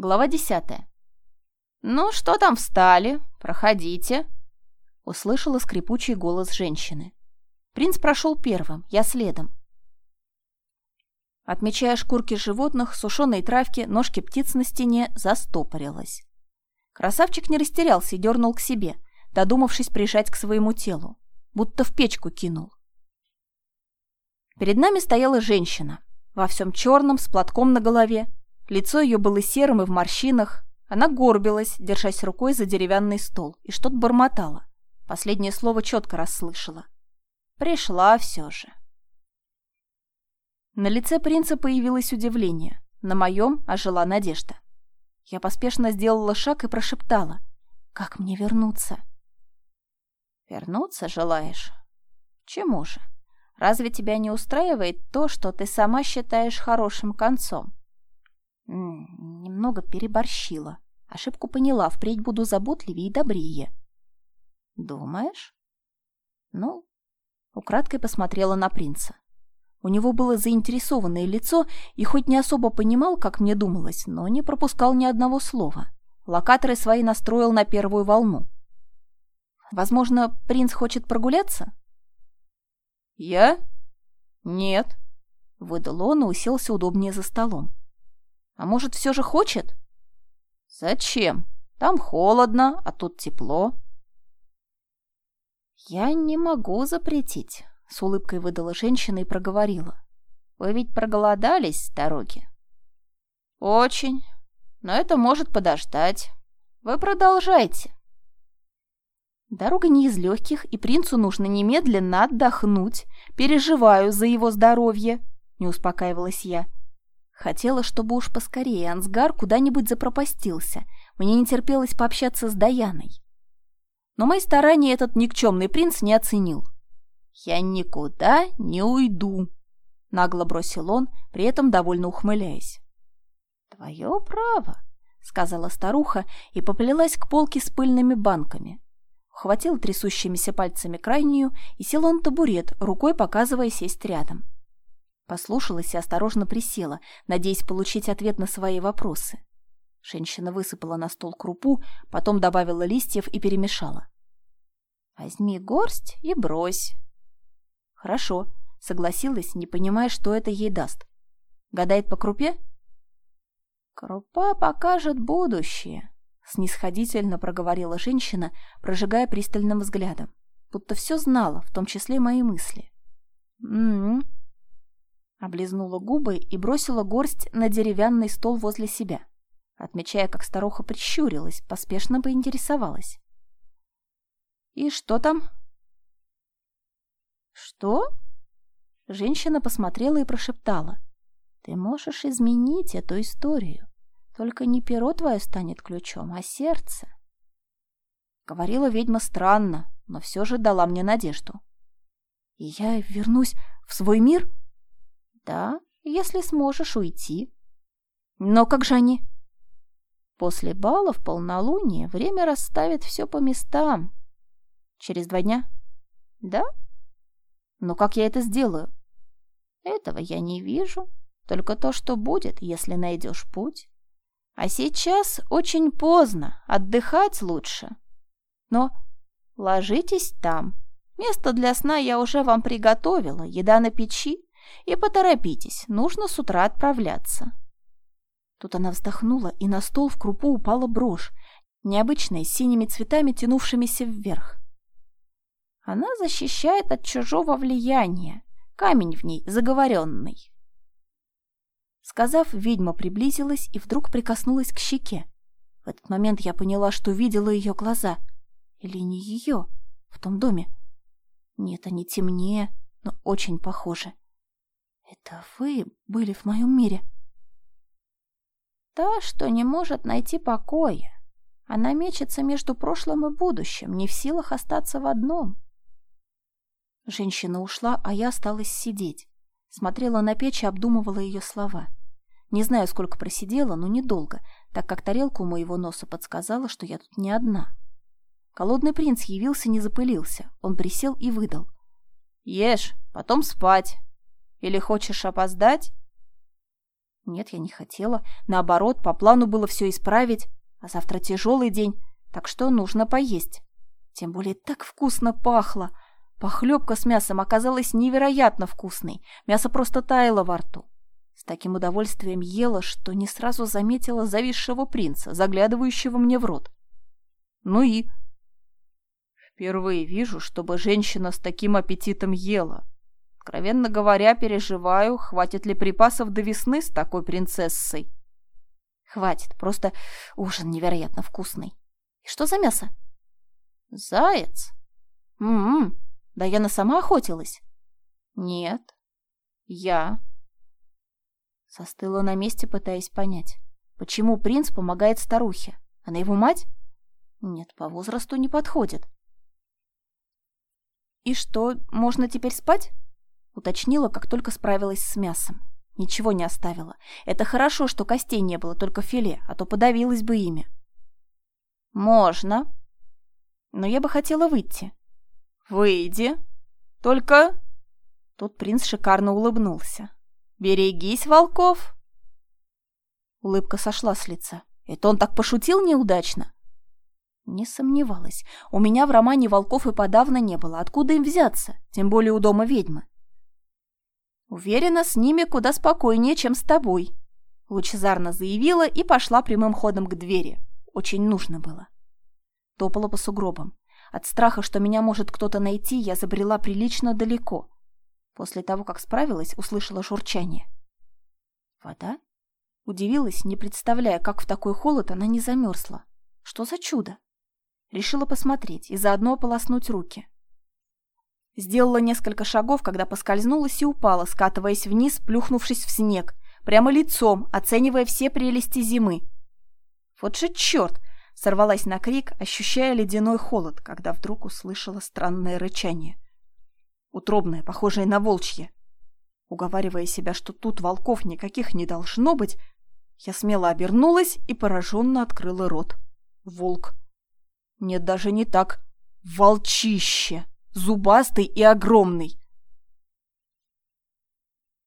Глава десятая. «Ну, что там встали? Проходите!» Услышала скрипучий голос женщины. Принц прошел первым, я следом. Отмечая шкурки животных, сушеные травки, ножки птиц на стене, застопорилась. Красавчик не растерялся и дернул к себе, додумавшись прижать к своему телу, будто в печку кинул. Перед нами стояла женщина, во всем черном, с платком на голове, Лицо ее было серым и в морщинах. Она горбилась, держась рукой за деревянный стол, и что-то бормотала. Последнее слово четко расслышала. Пришла все же. На лице принца появилось удивление. На моем ожила надежда. Я поспешно сделала шаг и прошептала. «Как мне вернуться?» «Вернуться желаешь? Чему же? Разве тебя не устраивает то, что ты сама считаешь хорошим концом? Немного переборщила. Ошибку поняла, впредь буду заботливее и добрее. Думаешь? Ну, украдкой посмотрела на принца. У него было заинтересованное лицо, и хоть не особо понимал, как мне думалось, но не пропускал ни одного слова. Локаторы свои настроил на первую волну. Возможно, принц хочет прогуляться? Я? Нет, выдал он и уселся удобнее за столом. А может, все же хочет? Зачем? Там холодно, а тут тепло. Я не могу запретить, с улыбкой выдала женщина и проговорила. Вы ведь проголодались с дороги? Очень. Но это может подождать. Вы продолжайте. Дорога не из легких, и принцу нужно немедленно отдохнуть. Переживаю за его здоровье, не успокаивалась я. Хотела, чтобы уж поскорее Ансгар куда-нибудь запропастился. Мне не терпелось пообщаться с Даяной. Но мои старания этот никчемный принц не оценил. «Я никуда не уйду», — нагло бросил он, при этом довольно ухмыляясь. «Твое право», — сказала старуха и поплелась к полке с пыльными банками. Хватил трясущимися пальцами крайнюю и сел на табурет, рукой показывая сесть рядом. Послушалась и осторожно присела, надеясь получить ответ на свои вопросы. Женщина высыпала на стол крупу, потом добавила листьев и перемешала. «Возьми горсть и брось». «Хорошо», — согласилась, не понимая, что это ей даст. «Гадает по крупе?» «Крупа покажет будущее», — снисходительно проговорила женщина, прожигая пристальным взглядом, будто все знала, в том числе мои мысли. «М-м-м», Облизнула губы и бросила горсть на деревянный стол возле себя. Отмечая, как старуха прищурилась, поспешно поинтересовалась. «И что там?» «Что?» Женщина посмотрела и прошептала. «Ты можешь изменить эту историю. Только не перо твое станет ключом, а сердце». Говорила ведьма странно, но все же дала мне надежду. «И я вернусь в свой мир?» Да, если сможешь уйти. Но как же они? После бала в полнолуние время расставит все по местам. Через два дня? Да. Но как я это сделаю? Этого я не вижу. Только то, что будет, если найдешь путь. А сейчас очень поздно, отдыхать лучше. Но ложитесь там. Место для сна я уже вам приготовила, еда на печи. И поторопитесь, нужно с утра отправляться. Тут она вздохнула, и на стол в крупу упала брошь, необычная, с синими цветами, тянувшимися вверх. Она защищает от чужого влияния. Камень в ней заговоренный. Сказав, ведьма приблизилась и вдруг прикоснулась к щеке. В этот момент я поняла, что видела ее глаза. Или не ее, в том доме. Нет, они темнее, но очень похожи. Это вы были в моем мире? Та, что не может найти покоя. Она мечется между прошлым и будущим, не в силах остаться в одном. Женщина ушла, а я осталась сидеть. Смотрела на печь и обдумывала ее слова. Не знаю, сколько просидела, но недолго, так как тарелка у моего носа подсказала, что я тут не одна. Голодный принц явился, не запылился. Он присел и выдал. «Ешь, потом спать. Или хочешь опоздать?» Нет, я не хотела. Наоборот, по плану было все исправить. А завтра тяжелый день, так что нужно поесть. Тем более так вкусно пахло. Похлебка с мясом оказалась невероятно вкусной. Мясо просто таяло во рту. С таким удовольствием ела, что не сразу заметила зависшего принца, заглядывающего мне в рот. Ну и... Впервые вижу, чтобы женщина с таким аппетитом ела. Откровенно говоря, переживаю, хватит ли припасов до весны с такой принцессой. Хватит, просто ужин невероятно вкусный. И что за мясо? Заяц. М-м, да яна сама охотилась. Нет, я. Состыла на месте, пытаясь понять, почему принц помогает старухе. Она его мать? Нет, по возрасту не подходит. И что, можно теперь спать? Уточнила, как только справилась с мясом. Ничего не оставила. Это хорошо, что костей не было, только филе, а то подавилась бы ими. Можно. Но я бы хотела выйти. Выйди. Только... Тут принц шикарно улыбнулся. Берегись, волков. Улыбка сошла с лица. Это он так пошутил неудачно? Не сомневалась. У меня в романе волков и подавно не было. Откуда им взяться? Тем более у дома ведьмы. Уверена, с ними куда спокойнее, чем с тобой. Лучезарно заявила и пошла прямым ходом к двери. Очень нужно было. Топала по сугробам. От страха, что меня может кто-то найти, я забрела прилично далеко. После того, как справилась, услышала шурчание. Вода? Удивилась, не представляя, как в такой холод она не замерзла. Что за чудо? Решила посмотреть и заодно ополоснуть руки. Сделала несколько шагов, когда поскользнулась и упала, скатываясь вниз, плюхнувшись в снег, прямо лицом, оценивая все прелести зимы. Вот же черт! Сорвалась на крик, ощущая ледяной холод, когда вдруг услышала странное рычание. Утробное, похожее на волчье. Уговаривая себя, что тут волков никаких не должно быть, я смело обернулась и пораженно открыла рот. Волк. Нет, даже не так. Волчище! Зубастый и огромный.